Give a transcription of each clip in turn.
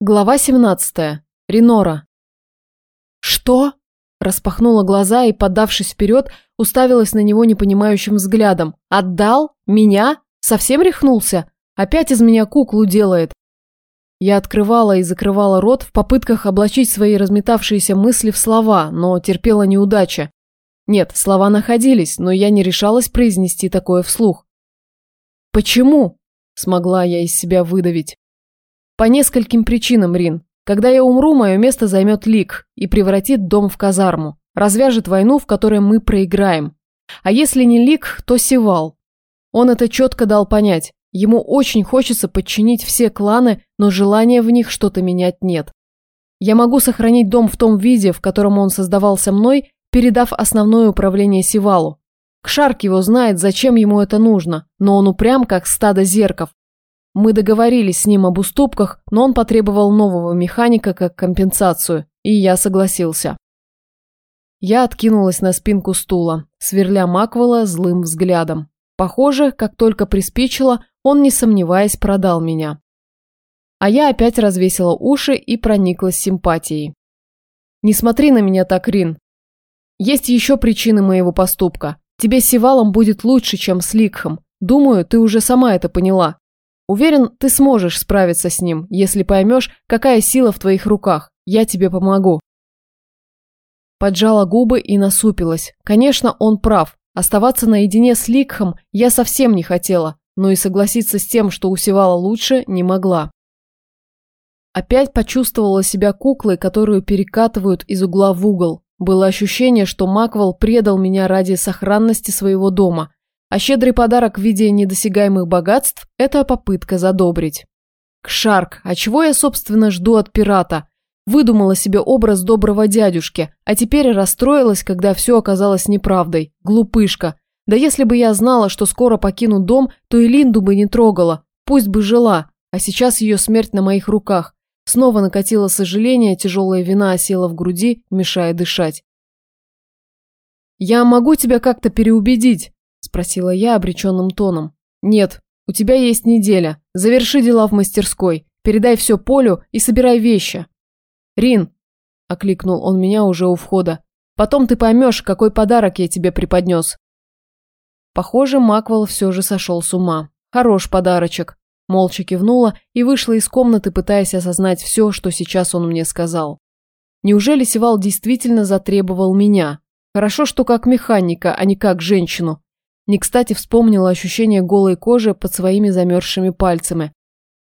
Глава 17. Ренора. «Что?» Распахнула глаза и, подавшись вперед, уставилась на него непонимающим взглядом. «Отдал? Меня? Совсем рехнулся? Опять из меня куклу делает?» Я открывала и закрывала рот в попытках облачить свои разметавшиеся мысли в слова, но терпела неудача. Нет, слова находились, но я не решалась произнести такое вслух. «Почему?» – смогла я из себя выдавить. По нескольким причинам, Рин. Когда я умру, мое место займет Лик и превратит дом в казарму. Развяжет войну, в которой мы проиграем. А если не Лик, то Севал. Он это четко дал понять. Ему очень хочется подчинить все кланы, но желания в них что-то менять нет. Я могу сохранить дом в том виде, в котором он создавался мной, передав основное управление Севалу. Кшарк его знает, зачем ему это нужно, но он упрям, как стадо зерков, мы договорились с ним об уступках, но он потребовал нового механика как компенсацию, и я согласился. Я откинулась на спинку стула, сверля Маквелла злым взглядом. Похоже, как только приспичило, он, не сомневаясь, продал меня. А я опять развесила уши и прониклась симпатией. «Не смотри на меня так, Рин. Есть еще причины моего поступка. Тебе с Севалом будет лучше, чем с Ликхом. Думаю, ты уже сама это поняла. Уверен, ты сможешь справиться с ним, если поймешь, какая сила в твоих руках. Я тебе помогу. Поджала губы и насупилась. Конечно, он прав. Оставаться наедине с Ликхом я совсем не хотела, но и согласиться с тем, что усевала лучше, не могла. Опять почувствовала себя куклой, которую перекатывают из угла в угол. Было ощущение, что Маквел предал меня ради сохранности своего дома – а щедрый подарок в виде недосягаемых богатств – это попытка задобрить. Кшарк, а чего я, собственно, жду от пирата? Выдумала себе образ доброго дядюшки, а теперь расстроилась, когда все оказалось неправдой. Глупышка. Да если бы я знала, что скоро покину дом, то и Линду бы не трогала. Пусть бы жила. А сейчас ее смерть на моих руках. Снова накатило сожаление, тяжелая вина осела в груди, мешая дышать. «Я могу тебя как-то переубедить», – спросила я обреченным тоном. «Нет, у тебя есть неделя. Заверши дела в мастерской, передай все Полю и собирай вещи». «Рин», – окликнул он меня уже у входа, – «потом ты поймешь, какой подарок я тебе преподнес». Похоже, Маквел все же сошел с ума. Хорош подарочек. Молча кивнула и вышла из комнаты, пытаясь осознать все, что сейчас он мне сказал. Неужели Севал действительно затребовал меня? Хорошо, что как механика, а не как женщину. Не кстати вспомнила ощущение голой кожи под своими замерзшими пальцами.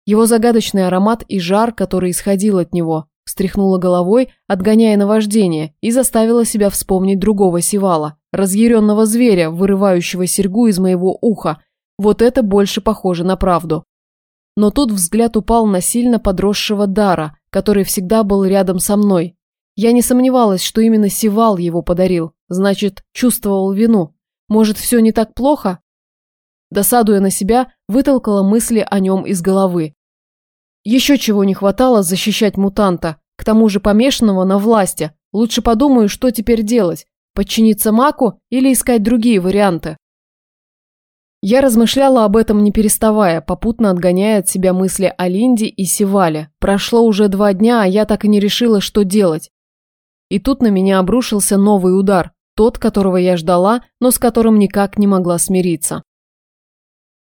Его загадочный аромат и жар, который исходил от него, встряхнула головой, отгоняя наваждение, и заставила себя вспомнить другого сивала, разъяренного зверя, вырывающего серьгу из моего уха. Вот это больше похоже на правду. Но тут взгляд упал на сильно подросшего Дара, который всегда был рядом со мной. Я не сомневалась, что именно Сивал его подарил, значит, чувствовал вину. Может, все не так плохо? Досадуя на себя, вытолкала мысли о нем из головы. Еще чего не хватало защищать мутанта, к тому же помешанного на власти. Лучше подумаю, что теперь делать. Подчиниться Маку или искать другие варианты? Я размышляла об этом не переставая, попутно отгоняя от себя мысли о Линде и Севале. Прошло уже два дня, а я так и не решила, что делать. И тут на меня обрушился новый удар тот, которого я ждала, но с которым никак не могла смириться.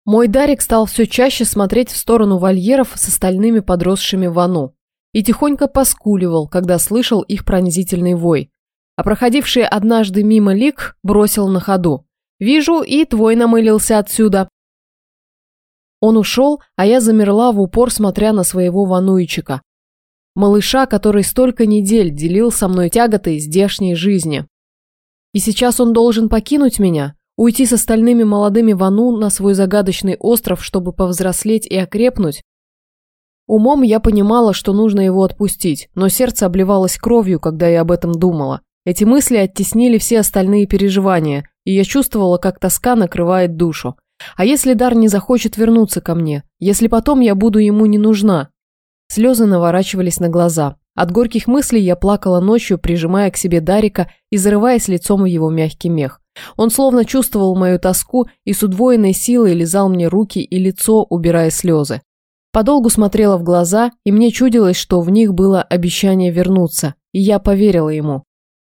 Мой Дарик стал все чаще смотреть в сторону вольеров с остальными подросшими вану и тихонько поскуливал, когда слышал их пронзительный вой. А проходивший однажды мимо лик бросил на ходу. «Вижу, и твой намылился отсюда». Он ушел, а я замерла в упор, смотря на своего вануйчика. Малыша, который столько недель делил со мной тяготы здешней жизни. И сейчас он должен покинуть меня, уйти с остальными молодыми Вану на свой загадочный остров, чтобы повзрослеть и окрепнуть? Умом я понимала, что нужно его отпустить, но сердце обливалось кровью, когда я об этом думала. Эти мысли оттеснили все остальные переживания, и я чувствовала, как тоска накрывает душу. А если Дар не захочет вернуться ко мне? Если потом я буду ему не нужна? Слезы наворачивались на глаза. От горьких мыслей я плакала ночью, прижимая к себе Дарика и зарываясь лицом в его мягкий мех. Он словно чувствовал мою тоску и с удвоенной силой лизал мне руки и лицо, убирая слезы. Подолгу смотрела в глаза, и мне чудилось, что в них было обещание вернуться, и я поверила ему.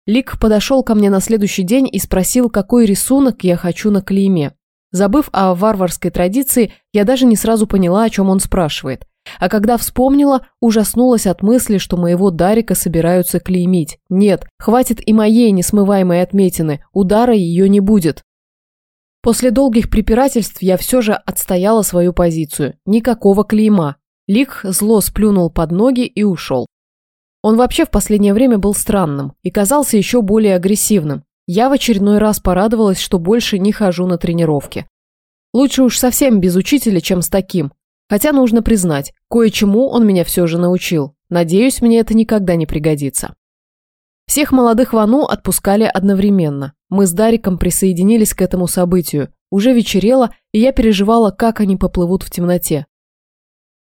Лик подошел ко мне на следующий день и спросил, какой рисунок я хочу на клейме. Забыв о варварской традиции, я даже не сразу поняла, о чем он спрашивает. А когда вспомнила, ужаснулась от мысли, что моего Дарика собираются клеймить. Нет, хватит и моей несмываемой отметины, удара ее не будет. После долгих препирательств я все же отстояла свою позицию. Никакого клейма. Лик зло сплюнул под ноги и ушел. Он вообще в последнее время был странным и казался еще более агрессивным. Я в очередной раз порадовалась, что больше не хожу на тренировки. Лучше уж совсем без учителя, чем с таким. Хотя нужно признать, кое-чему он меня все же научил. Надеюсь, мне это никогда не пригодится. Всех молодых Вану отпускали одновременно. Мы с Дариком присоединились к этому событию. Уже вечерело, и я переживала, как они поплывут в темноте.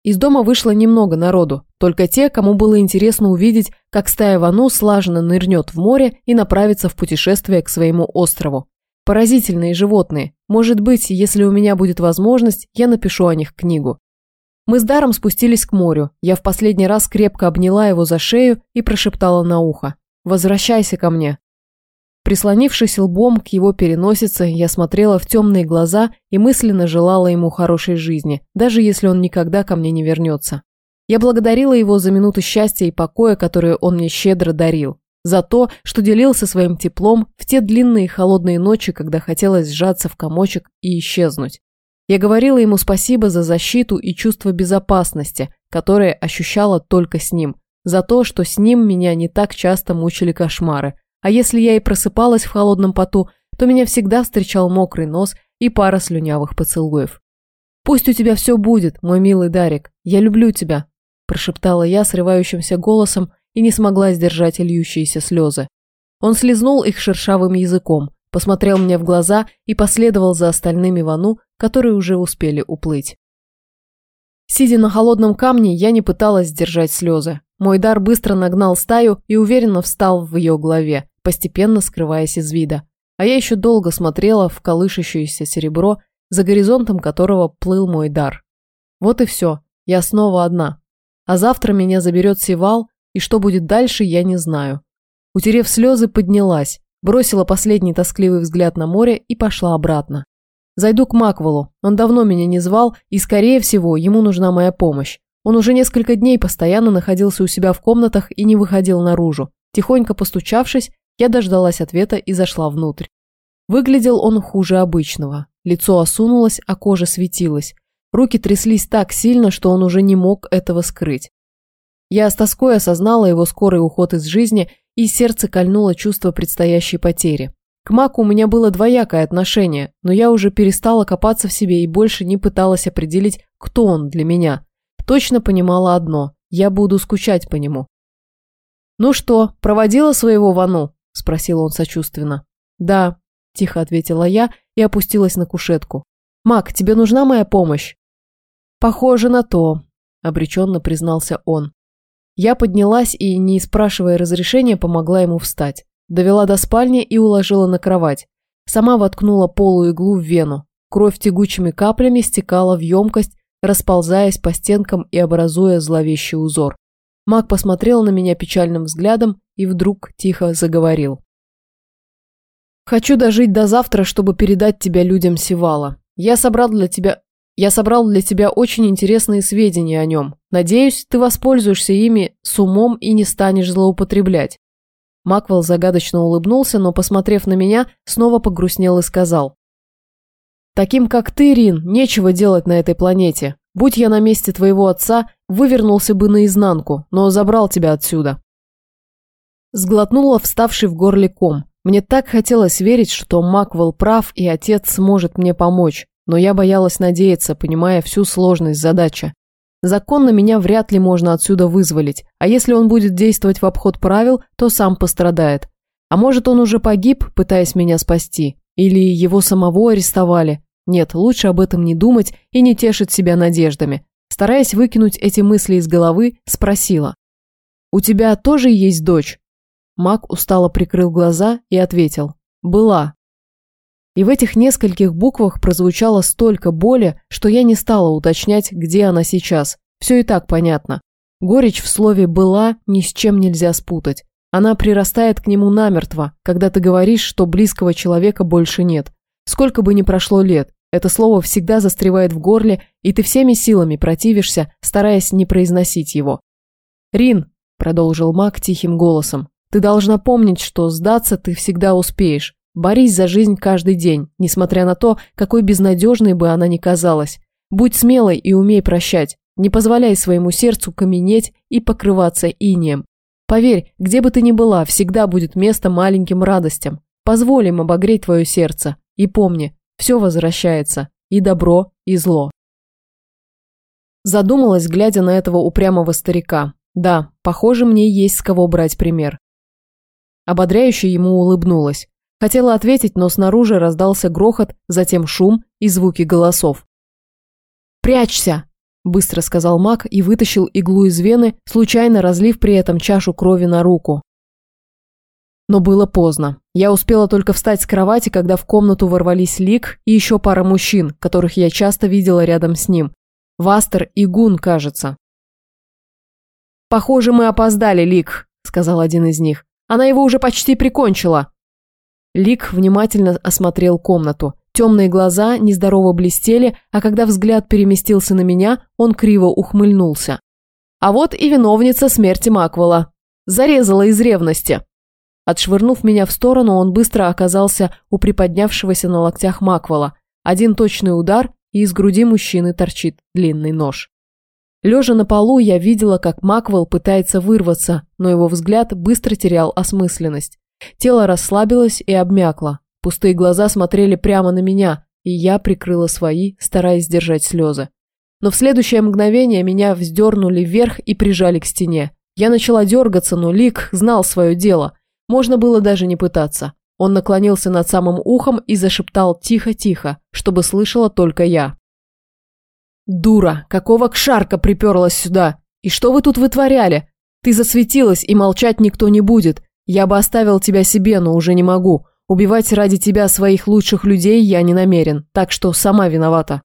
Из дома вышло немного народу, только те, кому было интересно увидеть, как стая Вану слаженно нырнет в море и направится в путешествие к своему острову. Поразительные животные. Может быть, если у меня будет возможность, я напишу о них книгу. Мы с Даром спустились к морю. Я в последний раз крепко обняла его за шею и прошептала на ухо. Возвращайся ко мне». Прислонившись лбом к его переносице, я смотрела в темные глаза и мысленно желала ему хорошей жизни, даже если он никогда ко мне не вернется. Я благодарила его за минуты счастья и покоя, которые он мне щедро дарил. За то, что делился своим теплом в те длинные холодные ночи, когда хотелось сжаться в комочек и исчезнуть. Я говорила ему спасибо за защиту и чувство безопасности, которое ощущала только с ним, за то, что с ним меня не так часто мучили кошмары. А если я и просыпалась в холодном поту, то меня всегда встречал мокрый нос и пара слюнявых поцелуев. «Пусть у тебя все будет, мой милый Дарик. Я люблю тебя», – прошептала я срывающимся голосом и не смогла сдержать льющиеся слезы. Он слезнул их шершавым языком, посмотрел мне в глаза и последовал за остальными вану, которые уже успели уплыть. Сидя на холодном камне, я не пыталась сдержать слезы. Мой дар быстро нагнал стаю и уверенно встал в ее голове, постепенно скрываясь из вида. А я еще долго смотрела в колышащееся серебро, за горизонтом которого плыл мой дар. Вот и все, я снова одна. А завтра меня заберет Сивал, и что будет дальше, я не знаю. Утерев слезы, поднялась, бросила последний тоскливый взгляд на море и пошла обратно. Зайду к Маквелу, он давно меня не звал, и, скорее всего, ему нужна моя помощь. Он уже несколько дней постоянно находился у себя в комнатах и не выходил наружу. Тихонько постучавшись, я дождалась ответа и зашла внутрь. Выглядел он хуже обычного. Лицо осунулось, а кожа светилась. Руки тряслись так сильно, что он уже не мог этого скрыть. Я с тоской осознала его скорый уход из жизни, и сердце кольнуло чувство предстоящей потери. К Маку у меня было двоякое отношение, но я уже перестала копаться в себе и больше не пыталась определить, кто он для меня. Точно понимала одно – я буду скучать по нему. «Ну что, проводила своего Вану?» – спросил он сочувственно. «Да», – тихо ответила я и опустилась на кушетку. «Мак, тебе нужна моя помощь?» «Похоже на то», – обреченно признался он. Я поднялась и, не спрашивая разрешения, помогла ему встать. Довела до спальни и уложила на кровать. Сама воткнула полую иглу в вену. Кровь тягучими каплями стекала в емкость, расползаясь по стенкам и образуя зловещий узор. Маг посмотрел на меня печальным взглядом и вдруг тихо заговорил. «Хочу дожить до завтра, чтобы передать тебя людям Сивала. Я собрал для тебя... Я собрал для тебя очень интересные сведения о нем. Надеюсь, ты воспользуешься ими с умом и не станешь злоупотреблять». Маквелл загадочно улыбнулся, но, посмотрев на меня, снова погрустнел и сказал. Таким, как ты, Рин, нечего делать на этой планете. Будь я на месте твоего отца, вывернулся бы наизнанку, но забрал тебя отсюда. Сглотнула вставший в горле ком. Мне так хотелось верить, что Маквелл прав и отец сможет мне помочь, но я боялась надеяться, понимая всю сложность задачи. Законно меня вряд ли можно отсюда вызволить, а если он будет действовать в обход правил, то сам пострадает. А может, он уже погиб, пытаясь меня спасти? Или его самого арестовали? Нет, лучше об этом не думать и не тешить себя надеждами. Стараясь выкинуть эти мысли из головы, спросила. «У тебя тоже есть дочь?» Мак устало прикрыл глаза и ответил. «Была». И в этих нескольких буквах прозвучало столько боли, что я не стала уточнять, где она сейчас. Все и так понятно. Горечь в слове «была» ни с чем нельзя спутать. Она прирастает к нему намертво, когда ты говоришь, что близкого человека больше нет. Сколько бы ни прошло лет, это слово всегда застревает в горле, и ты всеми силами противишься, стараясь не произносить его. «Рин», – продолжил маг тихим голосом, – «ты должна помнить, что сдаться ты всегда успеешь. Борись за жизнь каждый день, несмотря на то, какой безнадежной бы она ни казалась. Будь смелой и умей прощать. Не позволяй своему сердцу каменеть и покрываться инием. Поверь, где бы ты ни была, всегда будет место маленьким радостям. Позволь им обогреть твое сердце. И помни, все возвращается. И добро, и зло. Задумалась, глядя на этого упрямого старика. Да, похоже, мне есть с кого брать пример. Ободряюще ему улыбнулась. Хотела ответить, но снаружи раздался грохот, затем шум и звуки голосов. «Прячься!» быстро сказал маг и вытащил иглу из вены, случайно разлив при этом чашу крови на руку. Но было поздно. Я успела только встать с кровати, когда в комнату ворвались Лик и еще пара мужчин, которых я часто видела рядом с ним. Вастер и Гун, кажется. «Похоже, мы опоздали, Лик», — сказал один из них. «Она его уже почти прикончила». Лик внимательно осмотрел комнату. Темные глаза нездорово блестели, а когда взгляд переместился на меня, он криво ухмыльнулся. А вот и виновница смерти Маквела. Зарезала из ревности. Отшвырнув меня в сторону, он быстро оказался у приподнявшегося на локтях Маквела. Один точный удар, и из груди мужчины торчит длинный нож. Лежа на полу, я видела, как Маквел пытается вырваться, но его взгляд быстро терял осмысленность. Тело расслабилось и обмякло. Пустые глаза смотрели прямо на меня, и я прикрыла свои, стараясь сдержать слезы. Но в следующее мгновение меня вздернули вверх и прижали к стене. Я начала дергаться, но Лик знал свое дело. Можно было даже не пытаться. Он наклонился над самым ухом и зашептал тихо-тихо, чтобы слышала только я. «Дура! Какого кшарка приперлась сюда? И что вы тут вытворяли? Ты засветилась, и молчать никто не будет. Я бы оставил тебя себе, но уже не могу. Убивать ради тебя своих лучших людей я не намерен, так что сама виновата.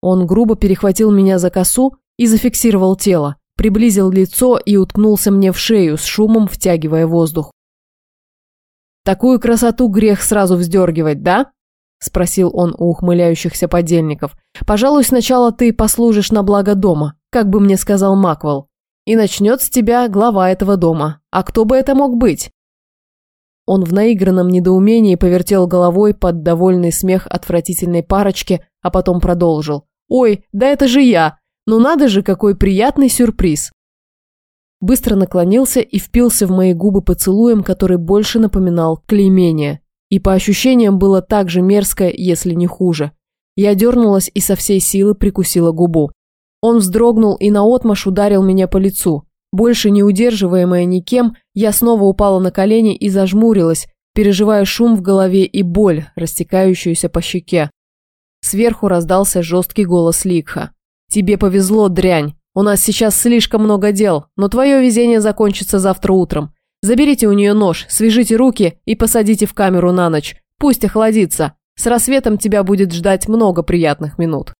Он грубо перехватил меня за косу и зафиксировал тело, приблизил лицо и уткнулся мне в шею, с шумом втягивая воздух. «Такую красоту грех сразу вздергивать, да?» – спросил он у ухмыляющихся подельников. «Пожалуй, сначала ты послужишь на благо дома, как бы мне сказал Маквел. И начнет с тебя глава этого дома. А кто бы это мог быть?» Он в наигранном недоумении повертел головой под довольный смех отвратительной парочки, а потом продолжил. «Ой, да это же я! Ну надо же, какой приятный сюрприз!» Быстро наклонился и впился в мои губы поцелуем, который больше напоминал клеймение. И по ощущениям было так же мерзко, если не хуже. Я дернулась и со всей силы прикусила губу. Он вздрогнул и наотмашь ударил меня по лицу. Больше не удерживаемая никем, я снова упала на колени и зажмурилась, переживая шум в голове и боль, растекающуюся по щеке. Сверху раздался жесткий голос Ликха. «Тебе повезло, дрянь. У нас сейчас слишком много дел, но твое везение закончится завтра утром. Заберите у нее нож, свяжите руки и посадите в камеру на ночь. Пусть охладится. С рассветом тебя будет ждать много приятных минут».